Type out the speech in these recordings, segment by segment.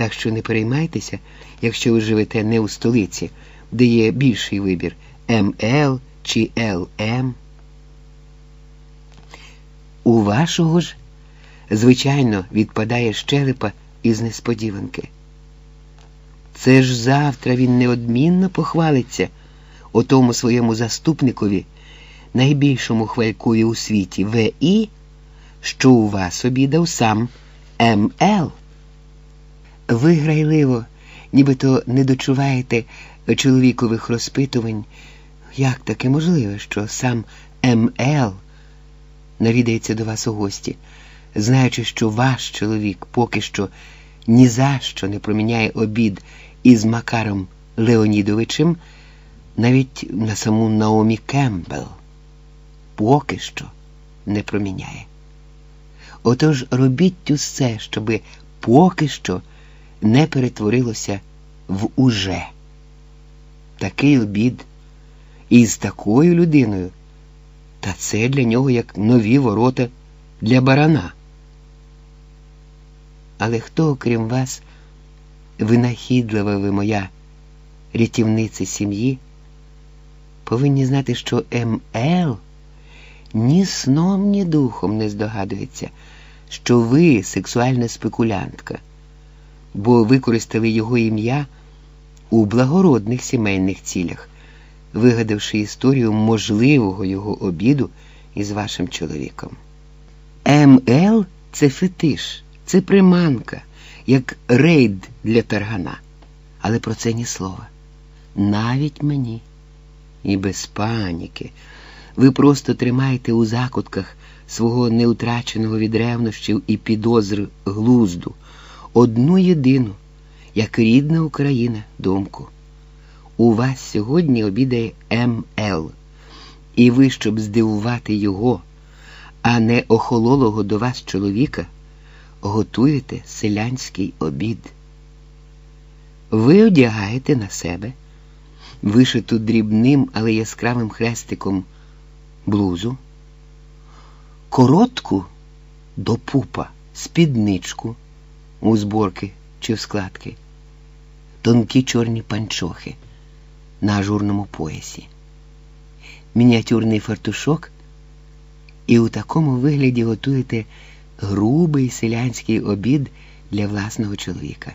Так що не переймайтеся, якщо ви живете не у столиці, де є більший вибір МЛ чи ЛМ. У вашого ж, звичайно, відпадає щелепа із несподіванки. Це ж завтра він неодмінно похвалиться у тому своєму заступникові, найбільшому хвалькою у світі ВІ, що у вас обідав сам МЛ. Ви грайливо, нібито не дочуваєте чоловікових розпитувань, як таке можливе, що сам МЛ навідається до вас у гості, знаючи, що ваш чоловік поки що ні за що не проміняє обід із Макаром Леонідовичем навіть на саму Наомі Кембл. Поки що не проміняє. Отож робіть усе, щоби поки що не перетворилося в уже. Такий обід із такою людиною, та це для нього як нові ворота для барана. Але хто, окрім вас, винахідлива ви моя рятівниця сім'ї, повинні знати, що МЛ ні сном, ні духом не здогадується, що ви сексуальна спекулянтка, бо використали його ім'я у благородних сімейних цілях, вигадавши історію можливого його обіду із вашим чоловіком. МЛ це фетиш, це приманка, як рейд для таргана. Але про це ні слова. Навіть мені. І без паніки. Ви просто тримаєте у закутках свого неутраченого від ревнощів і підозр глузду, одну єдину, як рідна Україна, думку. У вас сьогодні обідає МЛ, і ви, щоб здивувати його, а не охололого до вас чоловіка, готуєте селянський обід. Ви одягаєте на себе вишиту дрібним, але яскравим хрестиком блузу, коротку до пупа, спідничку у зборки чи в складки, тонкі чорні панчохи на ажурному поясі, мініатюрний фартушок, і у такому вигляді готуєте грубий селянський обід для власного чоловіка.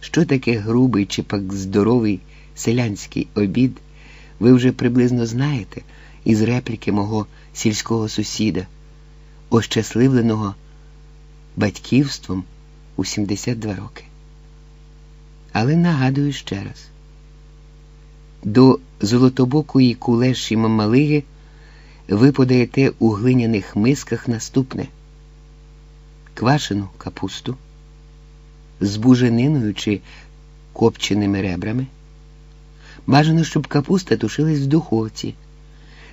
Що таке грубий чи пак здоровий селянський обід, ви вже приблизно знаєте із репліки мого сільського сусіда, ощасливленого батьківством у 72 роки. Але нагадую ще раз: до золотобокої кулеші мамалиги ви подаєте у глиняних мисках наступне квашену капусту з бужениною чи копченими ребрами. Бажано, щоб капуста тушилась в духовці.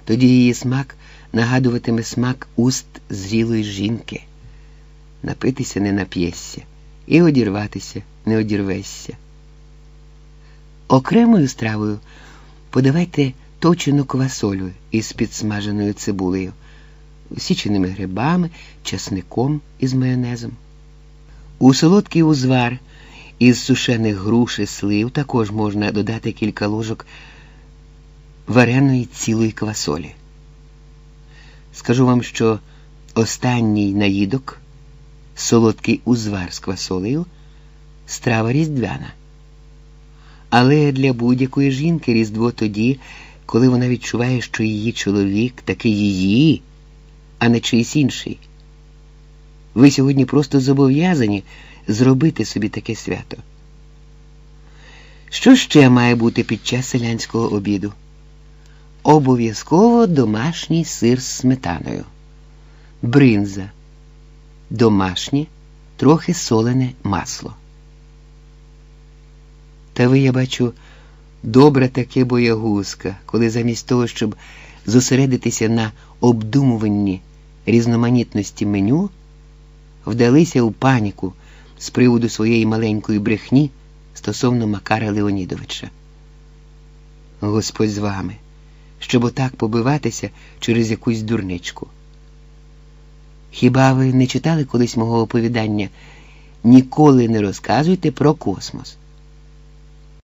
Тоді її смак нагадуватиме смак уст зрілої жінки. Напитися не нап'єшся і одірватися не одірвешся. Окремою стравою подавайте точену квасолю із підсмаженою цибулею, січеними грибами, часником із майонезом. У солодкий узвар із сушених груш і слив також можна додати кілька ложок вареної цілої квасолі. Скажу вам, що останній наїдок, солодкий узвар з квасолею, страва різдвяна. Але для будь-якої жінки Різдво тоді, коли вона відчуває, що її чоловік таки її, а не чийсь інший. Ви сьогодні просто зобов'язані зробити собі таке свято. Що ще має бути під час селянського обіду? Обов'язково домашній сир з сметаною, бринза, домашнє, трохи солене масло. Та ви, я бачу, добра таке боягузка, коли замість того, щоб зосередитися на обдумуванні різноманітності меню, вдалися у паніку з приводу своєї маленької брехні стосовно Макара Леонідовича. Господь з вами, щоб отак побиватися через якусь дурничку. Хіба ви не читали колись мого оповідання ніколи не розказуйте про космос.